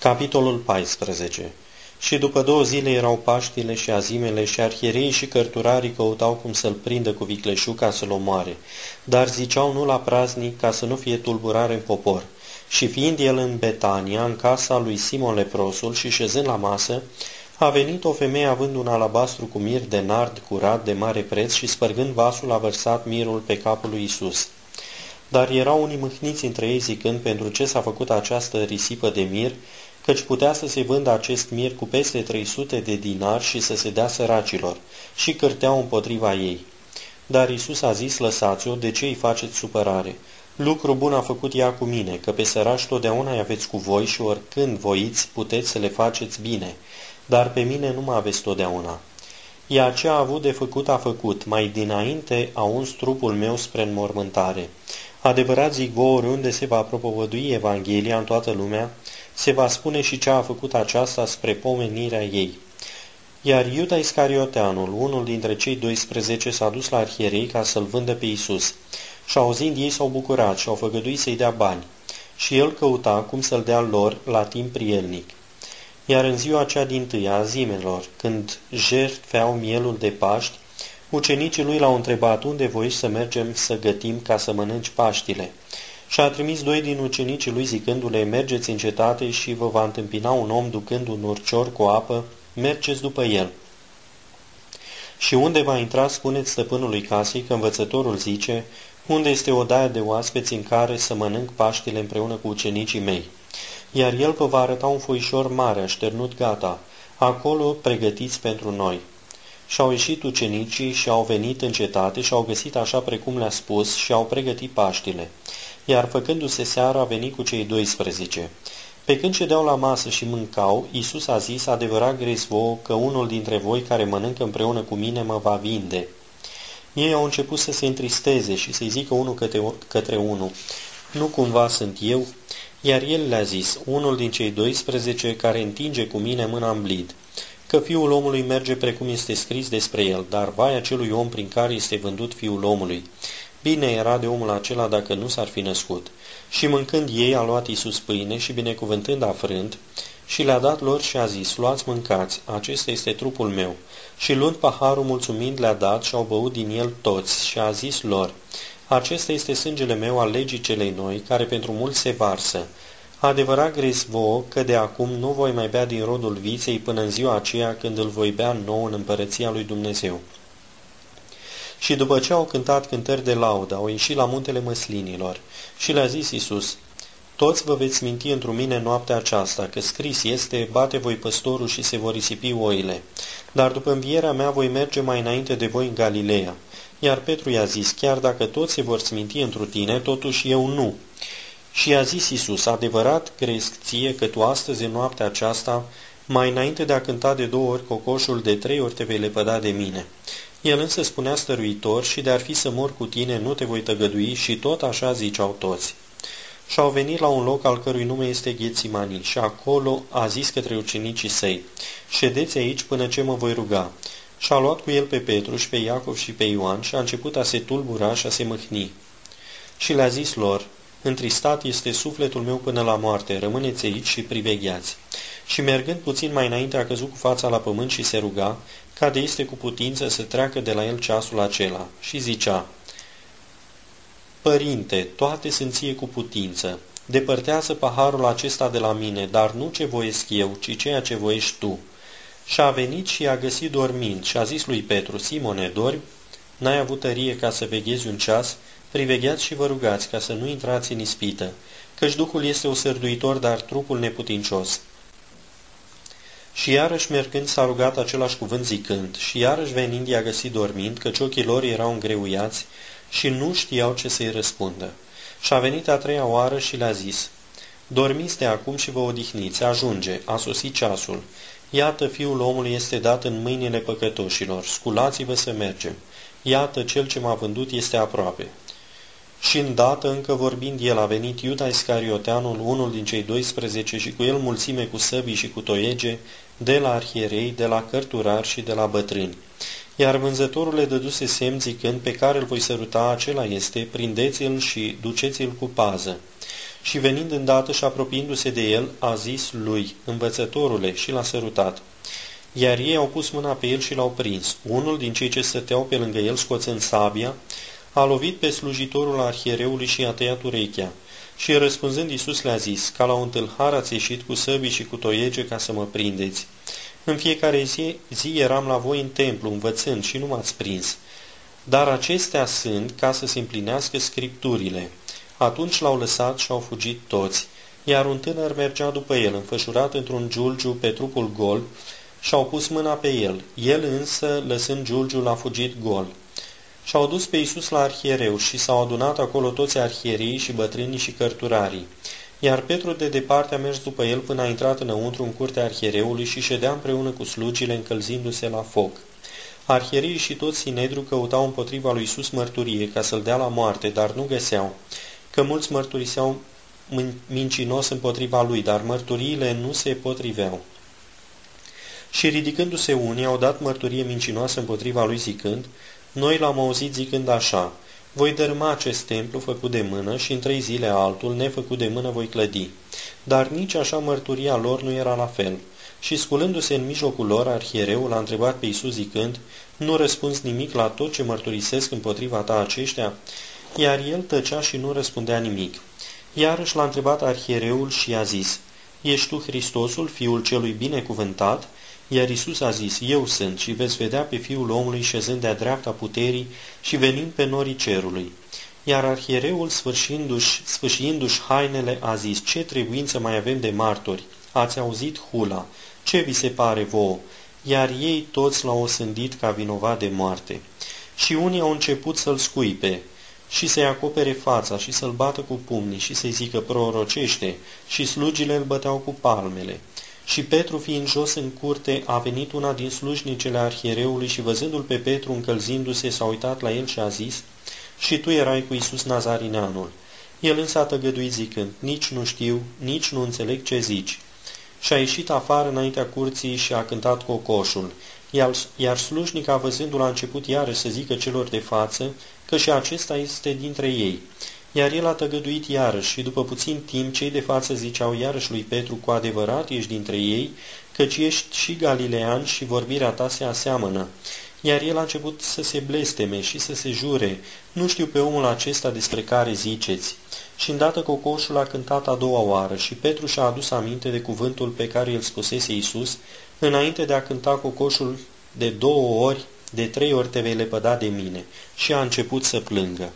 Capitolul 14 Și după două zile erau Paștile și azimele și arhierei și cărturarii căutau cum să-l prindă cu vicleșug ca să-l omoare, dar ziceau nu la praznic ca să nu fie tulburare în popor. Și fiind el în Betania, în casa lui Simon Leprosul și șezând la masă, a venit o femeie având un alabastru cu mir de nard curat de mare preț și spărgând vasul a vărsat mirul pe capul lui Isus. Dar erau unii mâhniți între ei zicând pentru ce s-a făcut această risipă de mir, căci putea să se vândă acest mir cu peste 300 de dinari și să se dea săracilor, și cârteau împotriva ei. Dar Isus a zis, lăsați-o, de ce îi faceți supărare? Lucru bun a făcut ea cu mine, că pe sărași totdeauna îi aveți cu voi și oricând voiți puteți să le faceți bine, dar pe mine nu mă aveți totdeauna. Ea ce a avut de făcut a făcut, mai dinainte a uns trupul meu spre înmormântare. Adevărat zic vouă, oriunde se va propovădui Evanghelia în toată lumea, se va spune și ce a făcut aceasta spre pomenirea ei. Iar Iuda Iscarioteanul, unul dintre cei 12, s-a dus la arhierei ca să-l vândă pe Isus. Și auzind ei s-au bucurat și au făgăduit să-i dea bani. Și el căuta cum să-l dea lor la timp prielnic. Iar în ziua cea din tâia a zimelor, când jertfeau mielul de Paști, ucenicii lui l-au întrebat unde voi să mergem să gătim ca să mănânci Paștile. Și a trimis doi din ucenicii lui zicându-le, mergeți în cetate și vă va întâmpina un om ducând un urcior cu apă, mergeți după el. Și unde va intra, spuneți stăpânului casei că învățătorul zice, unde este o daie de oaspeți în care să mănânc Paștile împreună cu ucenicii mei. Iar el vă va arăta un foișor mare, așternut gata, acolo pregătiți pentru noi. Și-au ieșit ucenicii și au venit în cetate și au găsit așa precum le-a spus și au pregătit Paștile iar făcându-se seara a venit cu cei 12. Pe când cedeau la masă și mâncau, Iisus a zis, adevărat grez vouă că unul dintre voi care mănâncă împreună cu mine mă va vinde. Ei au început să se întristeze și să-i zică unul către, către unul, nu cumva sunt eu? Iar el le-a zis, unul din cei 12 care întinge cu mine mâna în blid, că fiul omului merge precum este scris despre el, dar vai acelui om prin care este vândut fiul omului. Bine era de omul acela dacă nu s-ar fi născut. Și mâncând ei, a luat Iisus pâine și binecuvântând afrânt, și le-a dat lor și a zis, luați mâncați, acesta este trupul meu. Și luând paharul mulțumind le-a dat și au băut din el toți și a zis lor, acesta este sângele meu al legii celei noi, care pentru mulți se varsă. Adevărat grez vouă că de acum nu voi mai bea din rodul viței până în ziua aceea când îl voi bea nou în împărăția lui Dumnezeu. Și după ce au cântat cântări de laudă, au ieșit la muntele măslinilor și le-a zis Isus, Toți vă veți minti într mine noaptea aceasta, că scris este, bate voi păstorul și se vor risipi oile. Dar după învierea mea voi merge mai înainte de voi în Galileea. Iar Petru i-a zis, chiar dacă toți se vor sminti întru tine, totuși eu nu. Și i-a zis Isus, adevărat crezi ție că tu astăzi în noaptea aceasta, mai înainte de a cânta de două ori cocoșul, de trei ori te vei lepăda de mine. El însă spunea stăruitor și de-ar fi să mor cu tine nu te voi tăgădui și tot așa ziceau toți. Și au venit la un loc al cărui nume este Ghețimani și acolo a zis către ucenicii săi, ședeți aici până ce mă voi ruga. Și a luat cu el pe Petru și pe Iacov și pe Ioan și a început a se tulbura și a se mâhni. Și le-a zis lor, Întristat este sufletul meu până la moarte, rămâneți aici și privegheați. Și mergând puțin mai înainte a căzut cu fața la pământ și se ruga, ca de este cu putință să treacă de la el ceasul acela. Și zicea, Părinte, toate sunt ție cu putință, depărtează paharul acesta de la mine, dar nu ce voiesc eu, ci ceea ce voiești tu. Și a venit și a găsit dormind și a zis lui Petru, Simone, dormi? N-ai avut tărie ca să veghezi un ceas? Privegheați și vă rugați ca să nu intrați în ispită, căci Duhul este o sărduitor, dar trupul neputincios. Și iarăși mergând s-a rugat același cuvânt zicând, și iarăși venind i-a găsit dormind, căci ochii lor erau îngreuiați și nu știau ce să-i răspundă. Și a venit a treia oară și le-a zis, Dormiți de acum și vă odihniți, ajunge, a sosit ceasul. Iată, fiul omului este dat în mâinile păcătoșilor, sculați-vă să mergem. Iată, cel ce m-a vândut este aproape. Și îndată, încă vorbind el, a venit Iuda Iscarioteanul, unul din cei 12, și cu el mulțime cu săbii și cu toiege, de la arhierei, de la cărturari și de la bătrâni. Iar vânzătorul le dăduse semn zicând, pe care îl voi săruta, acela este, prindeți-l și duceți-l cu pază. și venind îndată și apropiindu-se de el, a zis lui, învățătorule, și l-a sărutat. Iar ei au pus mâna pe el și l-au prins. Unul din cei ce stăteau pe lângă el, scoțând sabia, a lovit pe slujitorul arhiereului și i-a tăiat urechea. Și răspunzând Iisus le-a zis, ca la un tâlhar ați ieșit cu săbii și cu toiege ca să mă prindeți. În fiecare zi, zi eram la voi în templu, învățând și nu m-ați prins. Dar acestea sunt ca să se împlinească scripturile. Atunci l-au lăsat și au fugit toți, iar un tânăr mergea după el, înfășurat într-un giulgiu pe trupul gol, și-au pus mâna pe el. El însă, lăsând giulgiul, a fugit gol. Și-au dus pe Iisus la arhiereu și s-au adunat acolo toți arhierii și bătrânii și cărturarii. Iar Petru de departe a mers după el până a intrat înăuntru în curtea arhiereului și ședea împreună cu slugile încălzindu-se la foc. Arhierii și toți Sinedru căutau împotriva lui Iisus mărturie ca să-l dea la moarte, dar nu găseau, că mulți mărturiseau mincinos împotriva lui, dar mărturiile nu se potriveau. Și ridicându-se unii, au dat mărturie mincinoasă împotriva lui zicând, noi l-am auzit zicând așa, voi dărâma acest templu făcut de mână și în trei zile altul, nefăcut de mână, voi clădi. Dar nici așa mărturia lor nu era la fel. Și sculându-se în mijlocul lor, arhiereul a întrebat pe Iisus zicând, Nu răspunzi nimic la tot ce mărturisesc împotriva ta aceștia? Iar el tăcea și nu răspundea nimic. Iarăși l-a întrebat arhiereul și i-a zis, Ești tu Hristosul, Fiul celui binecuvântat? Iar Isus a zis, Eu sunt și veți vedea pe Fiul omului șezând de-a dreapta puterii și venind pe norii cerului. Iar arhiereul, sfârșindu-și, sfârșindu-și hainele, a zis, Ce trebuință mai avem de martori? Ați auzit hula. Ce vi se pare vouă? Iar ei toți l-au osândit ca vinovat de moarte. Și unii au început să-l scuipe și să-i acopere fața și să-l bată cu pumnii și să-i zică prorocește și slugile îl băteau cu palmele. Și Petru, fiind jos în curte, a venit una din slujnicele arhiereului și văzându-l pe Petru încălzindu-se, s-a uitat la el și a zis, Și tu erai cu Iisus Nazarineanul. El însă a tăgăduit zicând, Nici nu știu, nici nu înțeleg ce zici. Și a ieșit afară înaintea curții și a cântat cocoșul, iar, iar slujnica, văzându-l, a început iarăși să zică celor de față că și acesta este dintre ei. Iar el a tăgăduit iarăși și după puțin timp cei de față ziceau iarăși lui Petru, cu adevărat ești dintre ei, căci ești și galilean și vorbirea ta se aseamănă. Iar el a început să se blesteme și să se jure, nu știu pe omul acesta despre care ziceți. Și îndată cocoșul a cântat a doua oară și Petru și-a adus aminte de cuvântul pe care îl spusese Iisus, înainte de a cânta cocoșul de două ori, de trei ori te vei lepăda de mine, și a început să plângă.